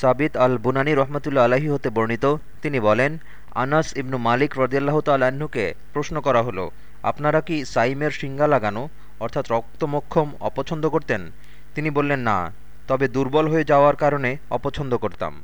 সাবিত আল বুনানি রহমতুল্লা আলাহি হতে বর্ণিত, তিনি বলেন, আনাস ইবনু মালিক রদিয়াল্লাহ তাল্লাহ্নকে প্রশ্ন করা হলো, আপনারা কি সাইমের শিঙ্গা লাগানো, অর্থাৎ রক্তমক্ষম, অপছন্দ করতেন? তিনি বললেন, না, তবে দুর্বল হয়ে যাওয়ার কারণে অপছন্দ করতাম।